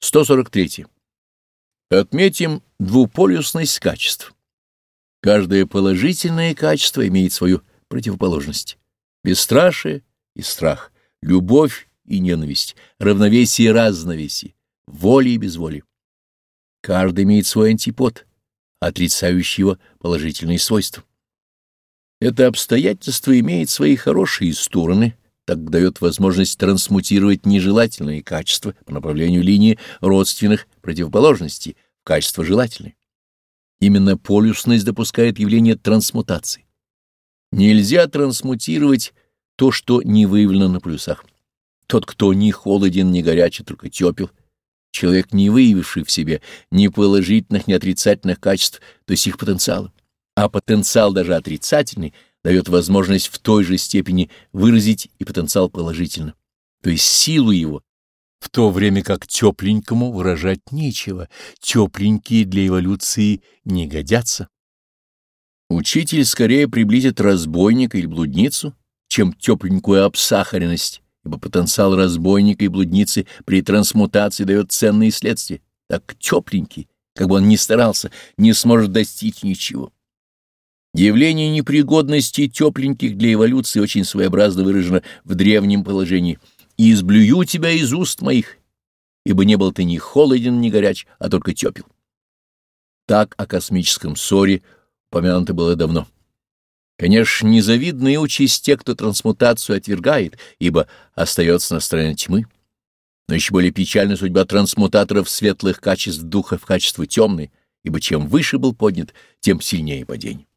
143. Отметим двуполюсность качеств. Каждое положительное качество имеет свою противоположность. Бесстрашие и страх, любовь и ненависть, равновесие и разновесие, воля и безволие. Каждый имеет свой антипод, отрицающий его положительные свойства. Это обстоятельство имеет свои хорошие стороны, так дает возможность трансмутировать нежелательные качества по направлению линии родственных противоположностей в качество желательное. Именно полюсность допускает явление трансмутации. Нельзя трансмутировать то, что не выявлено на плюсах. Тот, кто ни холоден, ни горячий, только тепел, человек, не выявивший в себе ни положительных, ни отрицательных качеств, то есть их потенциала. А потенциал даже отрицательный — дает возможность в той же степени выразить и потенциал положительно, то есть силу его, в то время как тепленькому выражать нечего, тепленькие для эволюции не годятся. Учитель скорее приблизит разбойника или блудницу, чем тепленькую обсахаренность, ибо потенциал разбойника и блудницы при трансмутации дает ценные следствия, так тепленький, как бы он ни старался, не сможет достичь ничего. Явление непригодности тепленьких для эволюции очень своеобразно выражено в древнем положении «И изблюю тебя из уст моих, ибо не был ты ни холоден, ни горяч, а только тепел». Так о космическом ссоре упомянуто было давно. Конечно, незавидная участь тех, кто трансмутацию отвергает, ибо остается на стороне тьмы. Но еще более печальна судьба трансмутаторов светлых качеств духа в качество темной, ибо чем выше был поднят, тем сильнее падение.